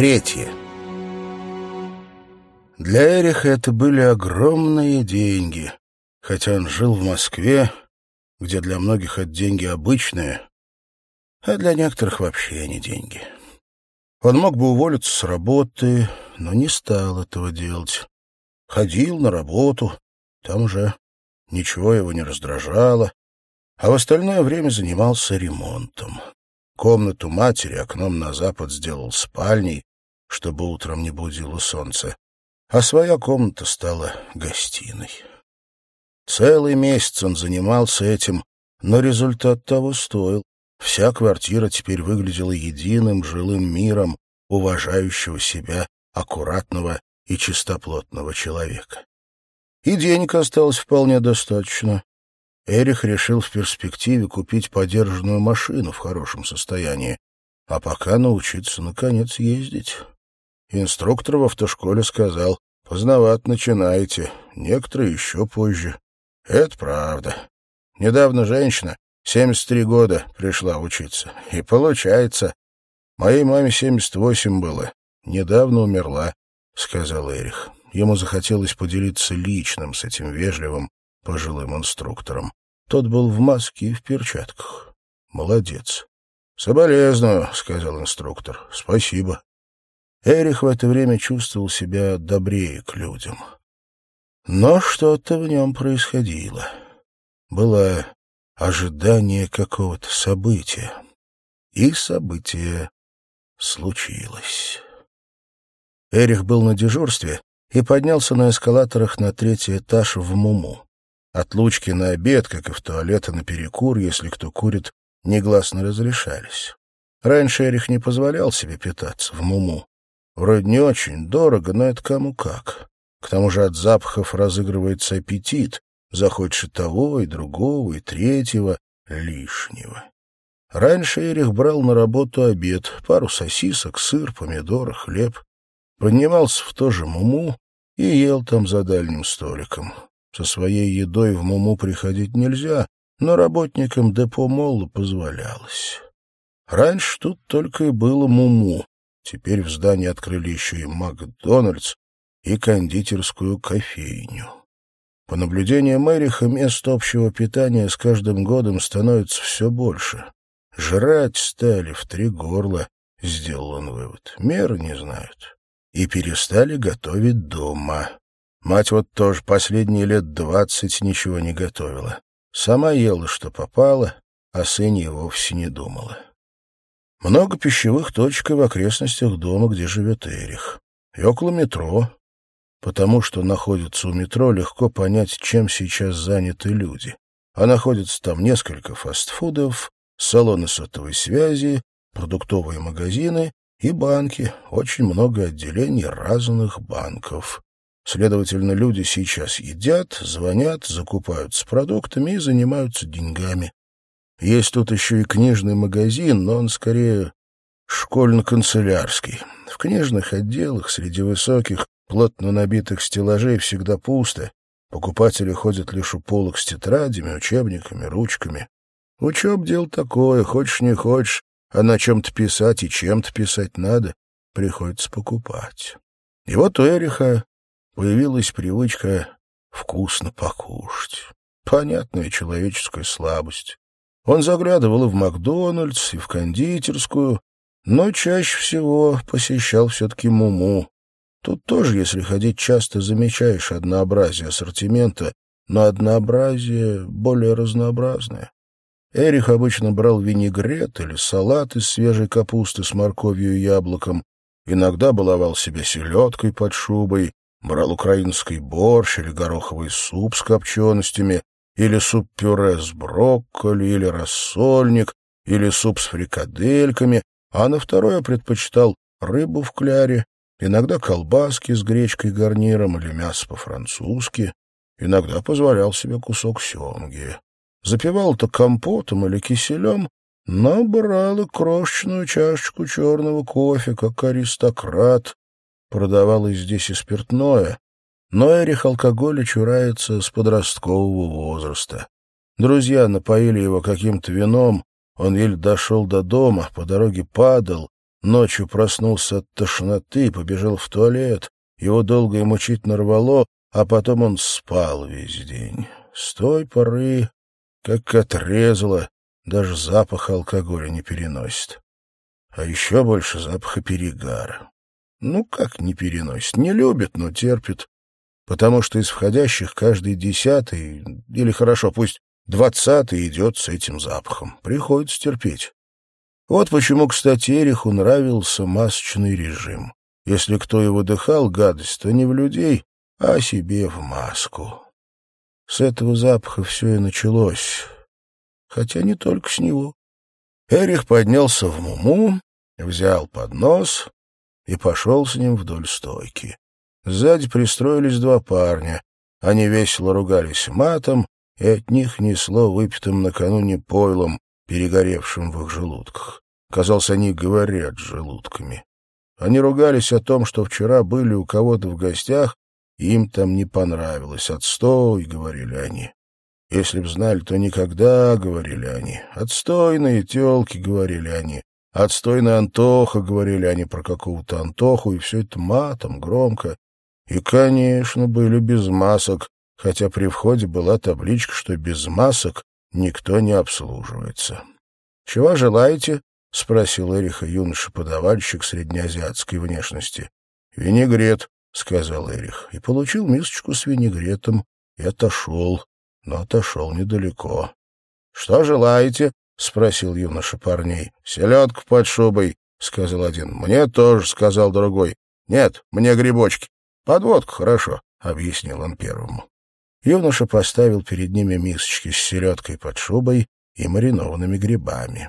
Третье. Для Эриха это были огромные деньги, хотя он жил в Москве, где для многих это деньги обычные, а для некоторых вообще не деньги. Он мог бы уволиться с работы, но не стал этого делать. Ходил на работу, там уже ничего его не раздражало, а в остальное время занимался ремонтом. Комнату матери окном на запад сделал спальней, чтобы утром не будило солнце, а своя комната стала гостиной. Целый месяц он занимался этим, но результат того стоил. Вся квартира теперь выглядела единым жилым миром уважающего себя, аккуратного и чистоплотного человека. И денег осталось вполне достаточно. Эрих решил в перспективе купить подержанную машину в хорошем состоянии, а пока научиться, наконец, ездить. Инструктор в автошколе сказал, «Поздновато начинаете, некоторые еще позже». Это правда. Недавно женщина, 73 года, пришла учиться. И получается, моей маме 78 было, недавно умерла, — сказал Эрих. Ему захотелось поделиться личным с этим вежливым, пожилым инструктором. Тот был в маске и в перчатках. Молодец. «Соболезную», — сказал инструктор. «Спасибо». Эрих в это время чувствовал себя добрее к людям. Но что-то в нем происходило. Было ожидание какого-то события. И событие случилось. Эрих был на дежурстве и поднялся на эскалаторах на третий этаж в Муму. Отлучки на обед, как и в туалет и на перекур, если кто курит, негласно разрешались. Раньше Эрих не позволял себе питаться в Муму. Вроде не очень дорого, но это кому как. К тому же от запахов разыгрывается аппетит, захочешь и того, и другого, и третьего, лишнего. Раньше Эрих брал на работу обед, пару сосисок, сыр, помидоры, хлеб. Поднимался в то же Муму и ел там за дальним столиком. Со своей едой в Муму приходить нельзя, но работникам депо Молла позволялось. Раньше тут только и было Муму. Теперь в здании открыли еще и Макдональдс и кондитерскую кофейню. По наблюдениям Эриха, мест общего питания с каждым годом становится все больше. Жрать стали в три горла, сделал он вывод. Меры не знают. И перестали готовить дома. Мать вот тоже последние лет двадцать ничего не готовила. Сама ела, что попало, о сыне и вовсе не думала. Много пищевых точек в окрестностях дома, где живет Эрих. И около метро, потому что находится у метро, легко понять, чем сейчас заняты люди. А находится там несколько фастфудов, салоны сотовой связи, продуктовые магазины и банки, очень много отделений разных банков. Следовательно, люди сейчас едят, звонят, закупаются продуктами и занимаются деньгами. Есть тут еще и книжный магазин, но он скорее школьно-канцелярский. В книжных отделах среди высоких, плотно набитых стеллажей всегда пусто. Покупатели ходят лишь у полок с тетрадями, учебниками, ручками. Учеб дел такое, хочешь не хочешь, а на чем-то писать и чем-то писать надо, приходится покупать. И вот у Эриха появилась привычка вкусно покушать. Понятная человеческая слабость. Он заглядывал и в Макдональдс, и в кондитерскую, но чаще всего посещал все-таки Муму. Тут тоже, если ходить часто, замечаешь однообразие ассортимента, но однообразие более разнообразное. Эрих обычно брал винегрет или салат из свежей капусты с морковью и яблоком, иногда баловал себя селедкой под шубой, брал украинский борщ или гороховый суп с копченостями, или суп-пюре с брокколи, или рассольник, или суп с фрикадельками, а на второе предпочитал рыбу в кляре, иногда колбаски с гречкой гарниром или мясо по-французски, иногда позволял себе кусок семги. Запивал-то компотом или киселем, но брал и крошечную чашечку черного кофе, как аристократ. Продавалось здесь и спиртное, но Эрих алкоголя чурается с подросткового возраста. Друзья напоили его каким-то вином, он еле дошел до дома, по дороге падал, Ночью проснулся от тошноты, побежал в туалет. Его долго и мучительно рвало, а потом он спал весь день. С той поры, как отрезало, даже запах алкоголя не переносит. А еще больше запаха перегара. Ну, как не переносит? Не любит, но терпит. Потому что из входящих каждый десятый, или хорошо, пусть двадцатый идет с этим запахом. Приходится терпеть. Вот почему, кстати, Эриху нравился масочный режим. Если кто и выдыхал гадость, то не в людей, а себе в маску. С этого запаха все и началось. Хотя не только с него. Эрих поднялся в муму, взял поднос и пошел с ним вдоль стойки. Сзади пристроились два парня. Они весело ругались матом, и от них несло выпитым накануне пойлом, перегоревшим в их желудках. Казалось, они говорят желудками. Они ругались о том, что вчера были у кого-то в гостях, и им там не понравилось. «Отстой», — говорили они. «Если б знали, то никогда», — говорили они. «Отстойные тёлки», — говорили они. «Отстойный Антоха», — говорили они про какого-то Антоху, и все это матом, громко. И, конечно, были без масок, хотя при входе была табличка, что без масок никто не обслуживается. «Чего желаете?» — спросил Эриха юноша-подавальщик среднеазиатской внешности. — Винегрет, — сказал Эрих, и получил мисочку с винегретом и отошел, но отошел недалеко. — Что желаете? — спросил юноша парней. — Селедку под шубой, — сказал один. — Мне тоже, — сказал другой. — Нет, мне грибочки. — Подводку хорошо, — объяснил он первому. Юноша поставил перед ними мисочки с селедкой под шубой и маринованными грибами.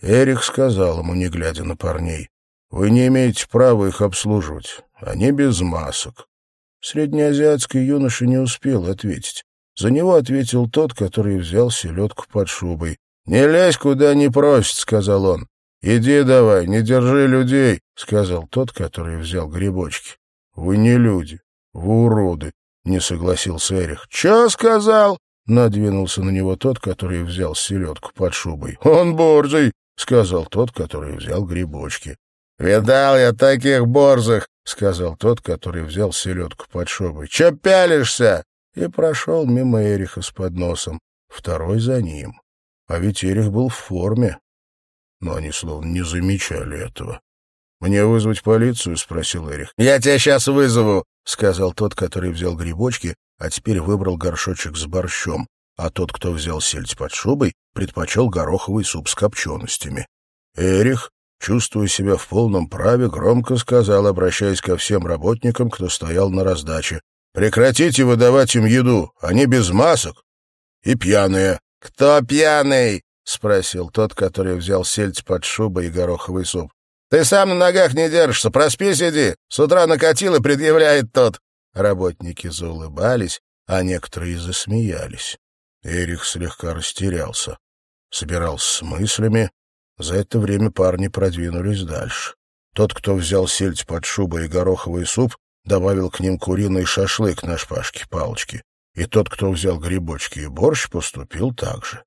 Эрик сказал ему, не глядя на парней, «Вы не имеете права их обслуживать. Они без масок». Среднеазиатский юноша не успел ответить. За него ответил тот, который взял селедку под шубой. «Не лезь, куда не просит», — сказал он. «Иди давай, не держи людей», — сказал тот, который взял грибочки. «Вы не люди, вы уроды», — не согласился Эрих. «Чё сказал?» — надвинулся на него тот, который взял селедку под шубой. «Он борзый, — сказал тот, который взял грибочки. — Видал я таких борзых, — сказал тот, который взял селедку под шубой. — Че пялишься? И прошел мимо Эриха с подносом, второй за ним. А ведь Эрих был в форме. Но они словно не замечали этого. — Мне вызвать полицию? — спросил Эрих. — Я тебя сейчас вызову, — сказал тот, который взял грибочки, а теперь выбрал горшочек с борщом, а тот, кто взял сельдь под шубой, предпочел гороховый суп с копченостями. Эрих, чувствуя себя в полном праве, громко сказал, обращаясь ко всем работникам, кто стоял на раздаче, «Прекратите выдавать им еду, они без масок и пьяные». «Кто пьяный?» — спросил тот, который взял сельдь под шубой и гороховый суп. «Ты сам на ногах не держишься, проспись иди. С утра накатил и предъявляет тот». Работники заулыбались, а некоторые засмеялись. Эрих слегка растерялся. Собирался с мыслями. За это время парни продвинулись дальше. Тот, кто взял сельдь под шубой и гороховый суп, добавил к ним куриный шашлык на шпажке-палочке. И тот, кто взял грибочки и борщ, поступил так же.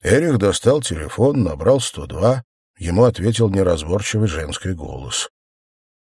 Эрих достал телефон, набрал 102. Ему ответил неразборчивый женский голос.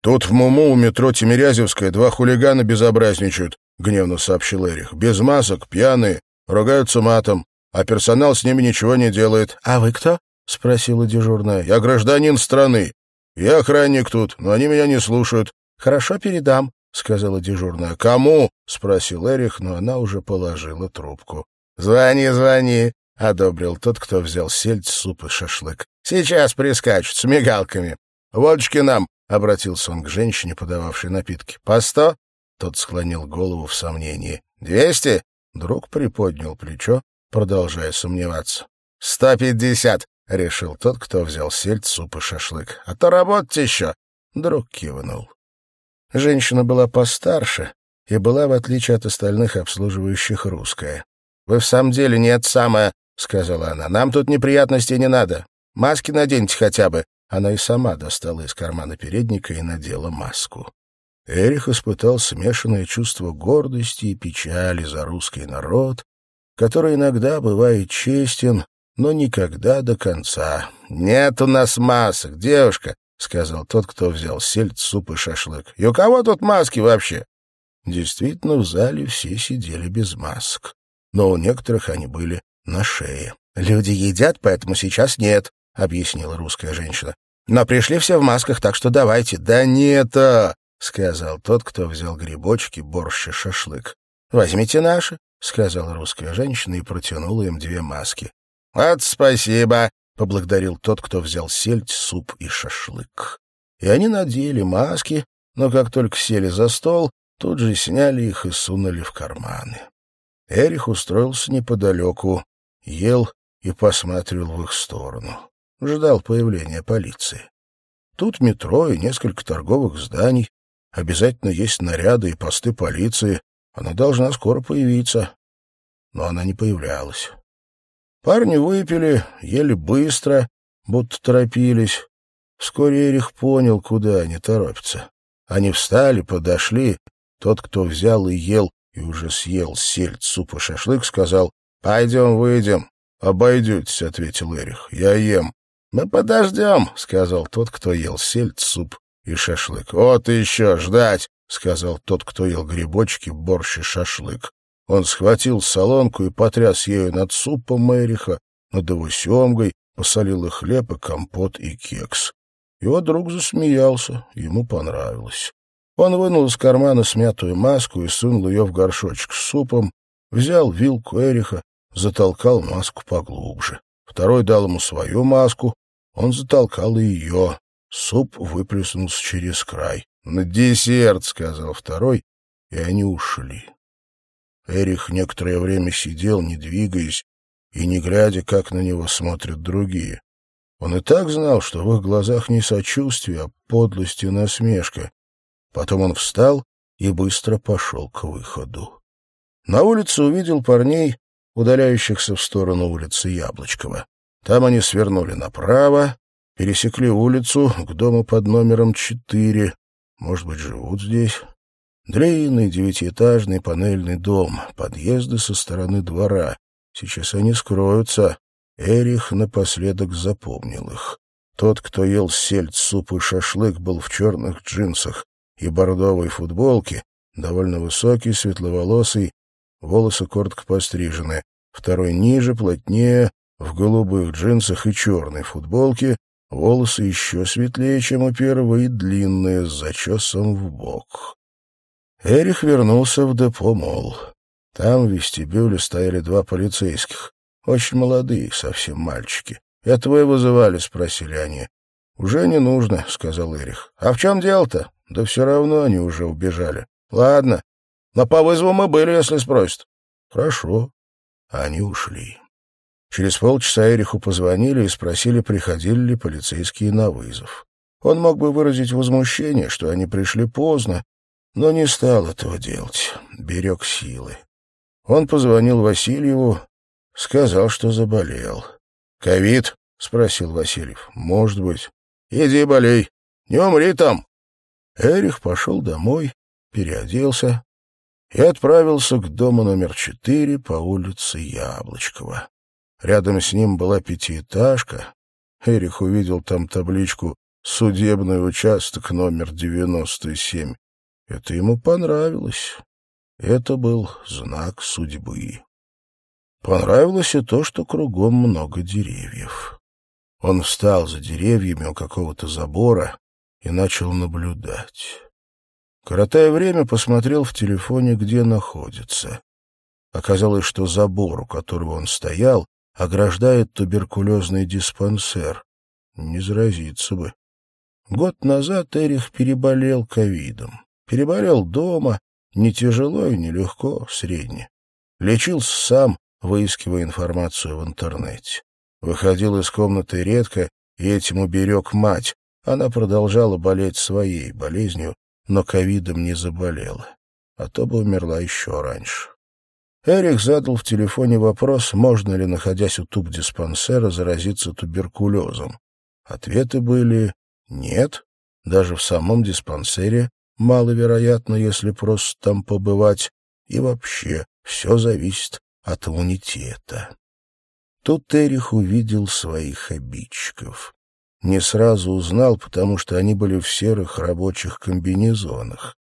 «Тут в Муму у метро Тимирязевская два хулигана безобразничают», — гневно сообщил Эрих. «Без масок, пьяные, ругаются матом, а персонал с ними ничего не делает. — А вы кто? — спросила дежурная. — Я гражданин страны. Я охранник тут, но они меня не слушают. — Хорошо, передам, — сказала дежурная. — Кому? — спросил Эрих, но она уже положила трубку. — Звони, звони, — одобрил тот, кто взял сельдь, суп и шашлык. — Сейчас прискачут с мигалками. — Водочки нам, — обратился он к женщине, подававшей напитки. — По сто? Тот склонил голову в сомнении. — Двести? Друг приподнял плечо, продолжая сомневаться. «Сто пятьдесят!» — решил тот, кто взял сельдь, суп и шашлык. «А то работать еще!» Друг кивнул. Женщина была постарше и была, в отличие от остальных обслуживающих, русская. «Вы в самом деле нет самое», — сказала она. «Нам тут неприятностей не надо. Маски наденьте хотя бы». Она и сама достала из кармана передника и надела маску. Эрих испытал смешанное чувство гордости и печали за русский народ, который иногда бывает честен, но никогда до конца. «Нет у нас масок, девушка!» — сказал тот, кто взял сельдь, суп и шашлык. — И у кого тут маски вообще? Действительно, в зале все сидели без масок, но у некоторых они были на шее. «Люди едят, поэтому сейчас нет», — объяснила русская женщина. «Но пришли все в масках, так что давайте». «Да нет-а», сказал тот, кто взял грибочки, борщ и шашлык. «Возьмите наши», — сказала русская женщина и протянула им две маски. «Вот спасибо», — поблагодарил тот, кто взял сельдь, суп и шашлык. И они надели маски, но как только сели за стол, тут же сняли их и сунули в карманы. Эрих устроился неподалеку, ел и посматривал в их сторону. Ждал появления полиции. Тут метро и несколько торговых зданий. Обязательно есть наряды и посты полиции. Она должна скоро появиться. Но она не появлялась. Парни выпили, ели быстро, будто торопились. Вскоре Эрих понял, куда они торопятся. Они встали, подошли. Тот, кто взял и ел, и уже съел сельдь, суп и шашлык, сказал, «Пойдем, выйдем». «Обойдетесь», — ответил Эрих. «Я ем». «Мы подождем», — сказал тот, кто ел сельдь, суп и шашлык. «Вот еще ждать», — сказал тот, кто ел грибочки, борщ и шашлык. Он схватил солонку и потряс ею над супом Эриха, над его семгой, посолил и хлеб, и компот, и кекс. Его друг засмеялся, ему понравилось. Он вынул из кармана смятую маску и сунул ее в горшочек с супом, взял вилку Эриха, затолкал маску поглубже. Второй дал ему свою маску, он затолкал и ее. Суп выплеснулся через край. «На десерт», — сказал второй, и они ушли. Эрих некоторое время сидел, не двигаясь, и не глядя, как на него смотрят другие. Он и так знал, что в их глазах не сочувствие, а подлость и насмешка. Потом он встал и быстро пошел к выходу. На улице увидел парней, удаляющихся в сторону улицы Яблочкова. Там они свернули направо, пересекли улицу к дому под номером четыре. Может быть, живут здесь? Длинный девятиэтажный панельный дом, подъезды со стороны двора. Сейчас они скроются. Эрих напоследок запомнил их. Тот, кто ел сельдь, суп и шашлык, был в черных джинсах и бордовой футболке, довольно высокий, светловолосый, волосы коротко пострижены. Второй ниже, плотнее, в голубых джинсах и черной футболке, волосы еще светлее, чем у первого, и длинные, с зачесом в бок. Эрих вернулся в депо Мол. Там в вестибюле стояли два полицейских, очень молодые, совсем мальчики. «Этого и вызывали?» — спросили они. «Уже не нужно», — сказал Эрих. «А в чем дело-то?» «Да все равно они уже убежали». «Ладно, но по вызову мы были, если спросят». «Хорошо». Они ушли. Через полчаса Эриху позвонили и спросили, приходили ли полицейские на вызов. Он мог бы выразить возмущение, что они пришли поздно, но не стал этого делать, берег силы. Он позвонил Васильеву, сказал, что заболел. «Ковид?» — спросил Васильев. «Может быть». «Иди болей, не умри там». Эрих пошел домой, переоделся и отправился к дому номер четыре по улице Яблочкова. Рядом с ним была пятиэтажка. Эрих увидел там табличку «Судебный участок номер 97». Это ему понравилось. Это был знак судьбы. Понравилось и то, что кругом много деревьев. Он встал за деревьями у какого-то забора и начал наблюдать. Коротая время, посмотрел в телефоне, где находится. Оказалось, что забор, у которого он стоял, ограждает туберкулезный диспансер. Не заразиться бы. Год назад Эрих переболел ковидом. Переболел дома, не тяжело и не легко, средне. Лечился сам, выискивая информацию в интернете. Выходил из комнаты редко и этим уберег мать. Она продолжала болеть своей болезнью, но ковидом не заболела. А то бы умерла еще раньше. Эрик задал в телефоне вопрос, можно ли, находясь у тубдиспансера, заразиться туберкулезом. Ответы были «нет». Даже в самом диспансере маловероятно, если просто там побывать. И вообще все зависит от иммунитета. Тут Эрих увидел своих обидчиков. Не сразу узнал, потому что они были в серых рабочих комбинезонах.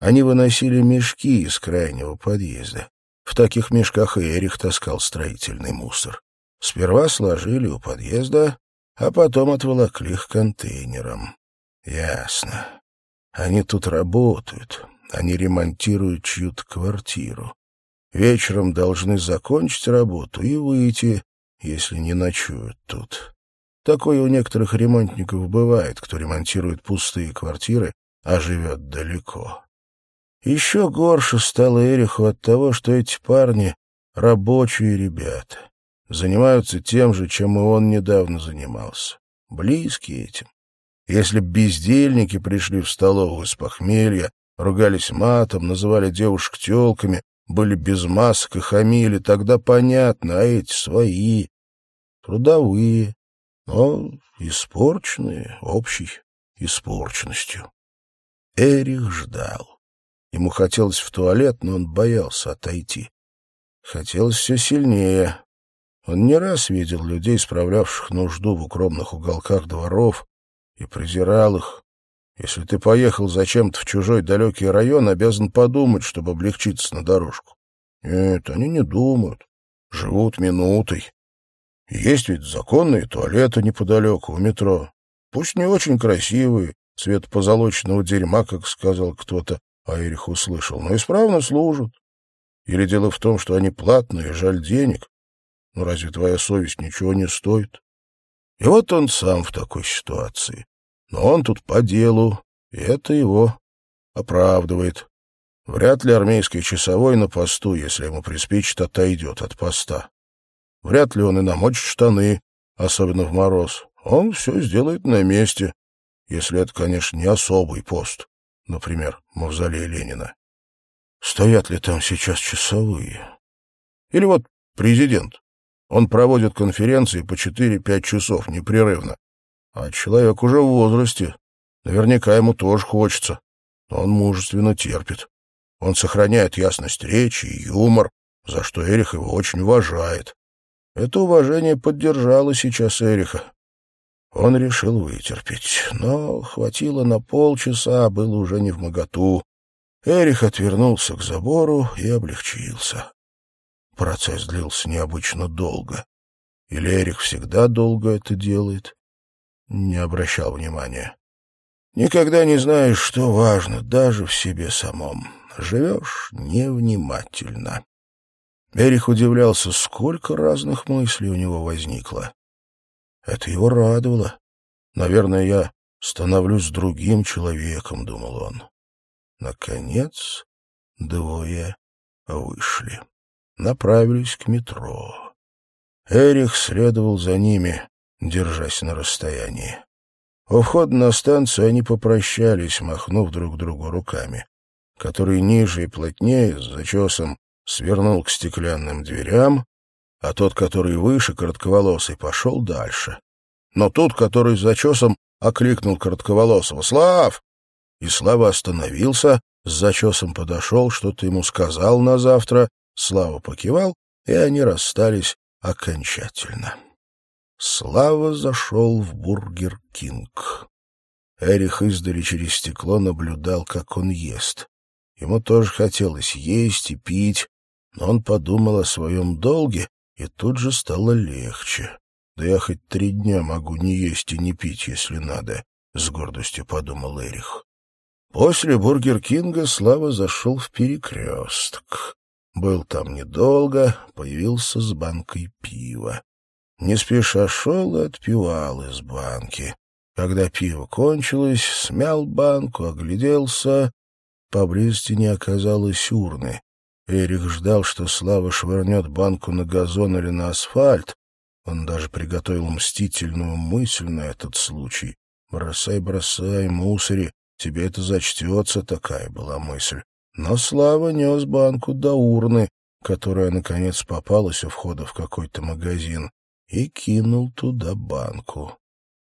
Они выносили мешки из крайнего подъезда. В таких мешках и Эрих таскал строительный мусор. Сперва сложили у подъезда, а потом отволокли их контейнерам. Ясно. Они тут работают. Они ремонтируют чью-то квартиру. Вечером должны закончить работу и выйти, если не ночуют тут. Такое у некоторых ремонтников бывает, кто ремонтирует пустые квартиры, а живет далеко. Еще горше стало Эриху от того, что эти парни — рабочие ребята, занимаются тем же, чем и он недавно занимался, близкие этим. Если б бездельники пришли в столовую с похмелья, ругались матом, называли девушек телками, были без масок и хамили, тогда понятно, а эти свои, трудовые, но испорченные общей испорченностью. Эрих ждал. Ему хотелось в туалет, но он боялся отойти. Хотелось все сильнее. Он не раз видел людей, справлявших нужду в укромных уголках дворов, и презирал их, если ты поехал зачем-то в чужой далекий район, обязан подумать, чтобы облегчиться на дорожку. Нет, они не думают. Живут минутой. Есть ведь законные туалеты неподалеку, у метро. Пусть не очень красивые, цвет позолоченного дерьма, как сказал кто-то, а Эрих услышал, но исправно служат. Или дело в том, что они платные, жаль денег. Ну разве твоя совесть ничего не стоит? И вот он сам в такой ситуации. Но он тут по делу, и это его оправдывает. Вряд ли армейский часовой на посту, если ему приспичит, отойдет от поста. Вряд ли он и намочит штаны, особенно в мороз. Он все сделает на месте, если это, конечно, не особый пост, например, мавзолей Ленина. Стоят ли там сейчас часовые? Или вот президент. Он проводит конференции по 4-5 часов непрерывно. А человек уже в возрасте. Наверняка ему тоже хочется. Но он мужественно терпит. Он сохраняет ясность речи и юмор, за что Эрих его очень уважает. Это уважение поддержало сейчас Эриха. Он решил вытерпеть, но хватило на полчаса, а было уже не в моготу. Эрих отвернулся к забору и облегчился. Процесс длился необычно долго. Или Эрих всегда долго это делает? не обращал внимания. Никогда не знаешь, что важно, даже в себе самом. Живешь невнимательно. Эрих удивлялся, сколько разных мыслей у него возникло. Это его радовало. Наверное, я становлюсь другим человеком, — думал он. Наконец, двое вышли. Направились к метро. Эрих следовал за ними держась на расстоянии. У входа на станцию они попрощались, махнув друг другу руками. Который ниже и плотнее, с зачесом, свернул к стеклянным дверям, а тот, который выше, коротковолосый, пошел дальше. Но тот, который с зачесом, окликнул коротковолосого «Слав!» И Слава остановился, с зачесом подошел, что-то ему сказал на завтра, Слава покивал, и они расстались окончательно. Слава зашел в Бургер Кинг. Эрих издали через стекло наблюдал, как он ест. Ему тоже хотелось есть и пить, но он подумал о своем долге, и тут же стало легче. «Да я хоть три дня могу не есть и не пить, если надо», — с гордостью подумал Эрих. После Бургер Кинга Слава зашел в перекресток. Был там недолго, появился с банкой пива не спеша шел и отпивал из банки. Когда пиво кончилось, смял банку, огляделся. Поблизости не оказалось урны. Эрик ждал, что Слава швырнет банку на газон или на асфальт. Он даже приготовил мстительную мысль на этот случай. «Бросай, бросай, мусори, тебе это зачтется», — такая была мысль. Но Слава нес банку до урны, которая, наконец, попалась у входа в какой-то магазин и кинул туда банку.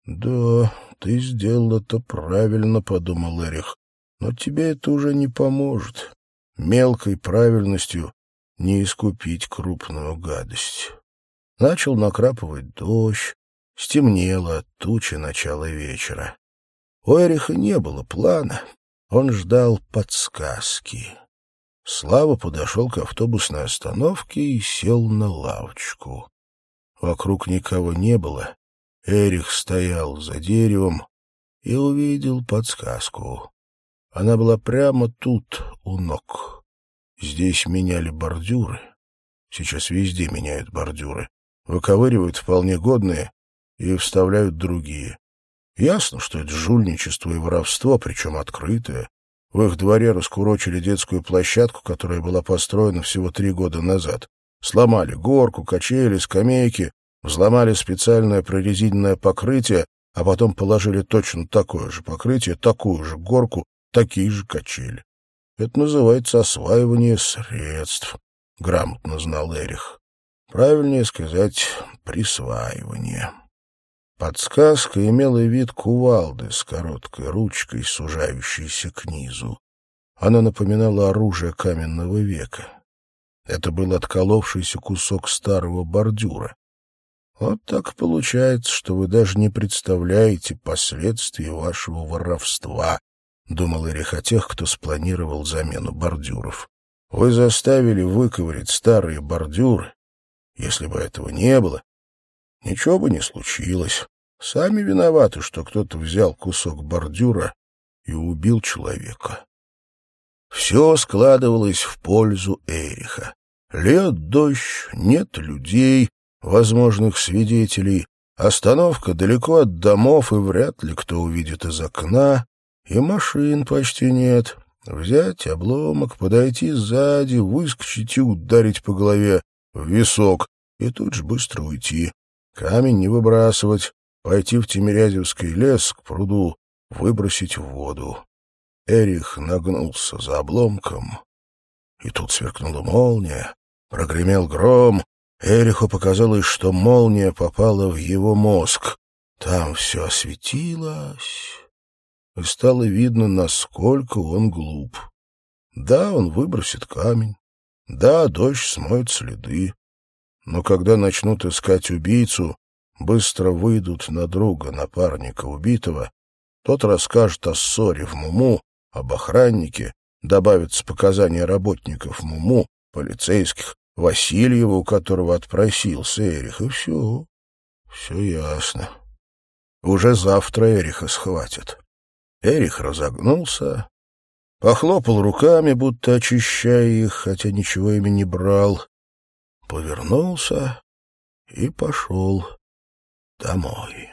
«Да, ты сделал это правильно», — подумал Эрих, — «но тебе это уже не поможет. Мелкой правильностью не искупить крупную гадость». Начал накрапывать дождь, Стемнело от тучи начала вечера. У Эриха не было плана. Он ждал подсказки. Слава подошел к автобусной остановке и сел на лавочку. Вокруг никого не было. Эрих стоял за деревом и увидел подсказку. Она была прямо тут, у ног. Здесь меняли бордюры. Сейчас везде меняют бордюры. Выковыривают вполне годные и вставляют другие. Ясно, что это жульничество и воровство, причем открытое. В их дворе раскурочили детскую площадку, которая была построена всего три года назад. Сломали горку, качели, скамейки, взломали специальное прорезиненное покрытие, а потом положили точно такое же покрытие, такую же горку, такие же качели. Это называется осваивание средств, — грамотно знал Эрих. Правильнее сказать — присваивание. Подсказка имела вид кувалды с короткой ручкой, сужающейся к низу. Она напоминала оружие каменного века. Это был отколовшийся кусок старого бордюра. Вот так получается, что вы даже не представляете последствий вашего воровства, — думал Эрих о тех, кто спланировал замену бордюров. Вы заставили выковырять старые бордюры. Если бы этого не было, ничего бы не случилось. Сами виноваты, что кто-то взял кусок бордюра и убил человека. Все складывалось в пользу Эриха. Лед, дождь, нет людей, возможных свидетелей, остановка далеко от домов, и вряд ли кто увидит из окна, и машин почти нет. Взять обломок, подойти сзади, выскочить и ударить по голове в висок, и тут же быстро уйти. Камень не выбрасывать, пойти в Тимирязевский лес к пруду, выбросить в воду. Эрих нагнулся за обломком, и тут сверкнула молния, прогремел гром. Эриху показалось, что молния попала в его мозг. Там все осветилось и стало видно, насколько он глуп. Да, он выбросит камень, да, дождь смоет следы, но когда начнут искать убийцу, быстро выйдут на друга напарника убитого, тот расскажет о ссоре в Муму, об охраннике, добавятся показания работников Муму, полицейских, Васильева, у которого отпросился Эрих, и все, все ясно. Уже завтра Эриха схватят. Эрих разогнулся, похлопал руками, будто очищая их, хотя ничего ими не брал, повернулся и пошел домой.